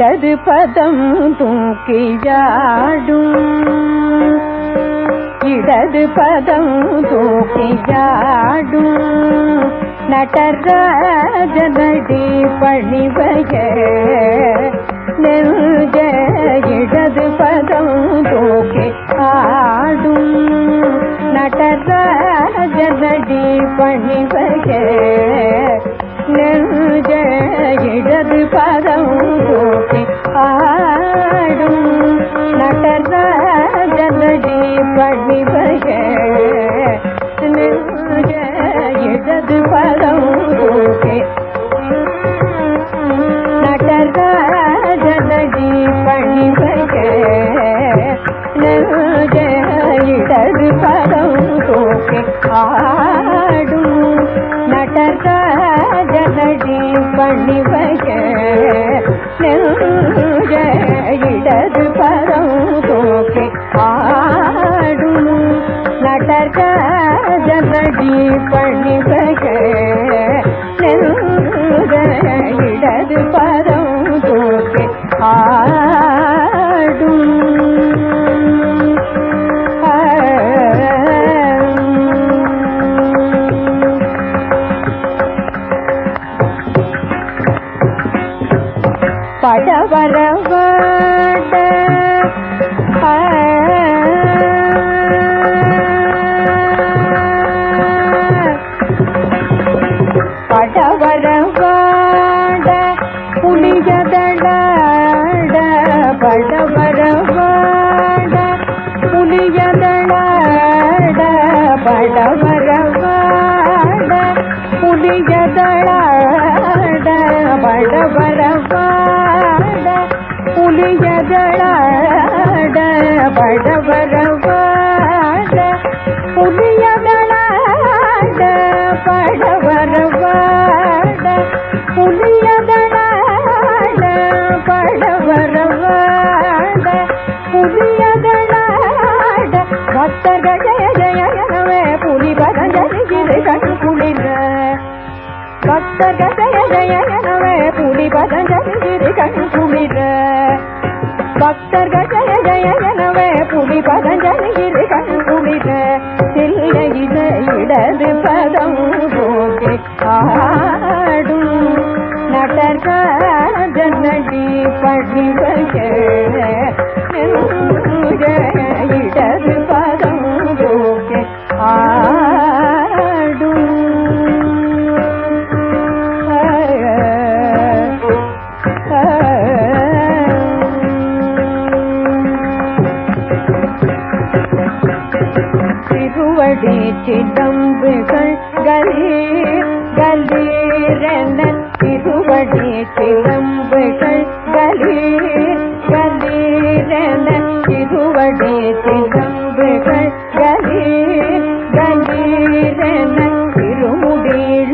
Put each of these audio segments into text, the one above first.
இடது பதம் தூக்கியாடும் இடது பதம் தூக்கியாடும் நடராஜனடி பணிவய நெஞ்ச இடது பதம் தூக்கி ஆடும் நடராஜனடி பணிவய நெஞ்ச பணிவய இடது பதம் தூக்கி ஆடும்? நடராஜனடி பணிவய நெஞ்ச இடது பதம் தூக்கி ஆடும் படவரவாட புலியதளாட படவரவாட புலியதளாட படவரவாட புலியதளாட படவரவாட புலியதளாட பக்தர்கள் ஜய ஜய புலி பதஞ்சலி கண்டு குளிர. பக்தர்கள் ஜய ஜய இடது பதம் ஆடும். திருவடி சிதம்புகள் கலீர் கலீரென திருவடி சிதம்புகள் கலீர் கலீரென திருவடி சிதம்புகள் கலீர் கலீரென திருமுடியிளமதியொடை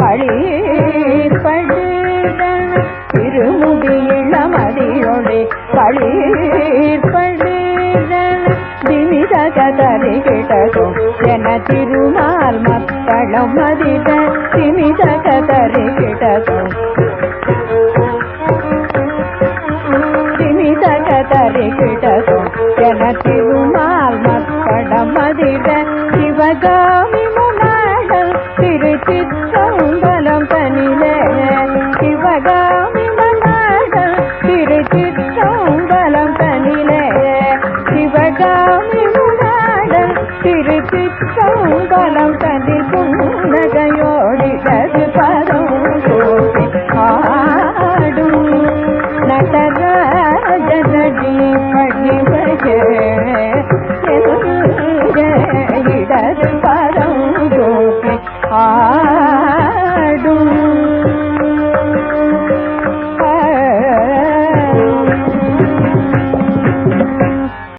பழீர் படுதன திருமுடியிளமதியொடை பழீர் படுதன திமிதக என திருமால் மக்களும் மதித திமிதக தரிகிடதும் திருமால் மக்களும் மதித சிவகாமி முனாடல் திருச்சிற்றம்பலம் தனிலே. சிவகாமி முனாடல் திருச்சிற்றம்பலம் தனிலே. சிவகாமி முனாடல் திருச்சிற்றம்பலம் தனி புன்னகையோடிட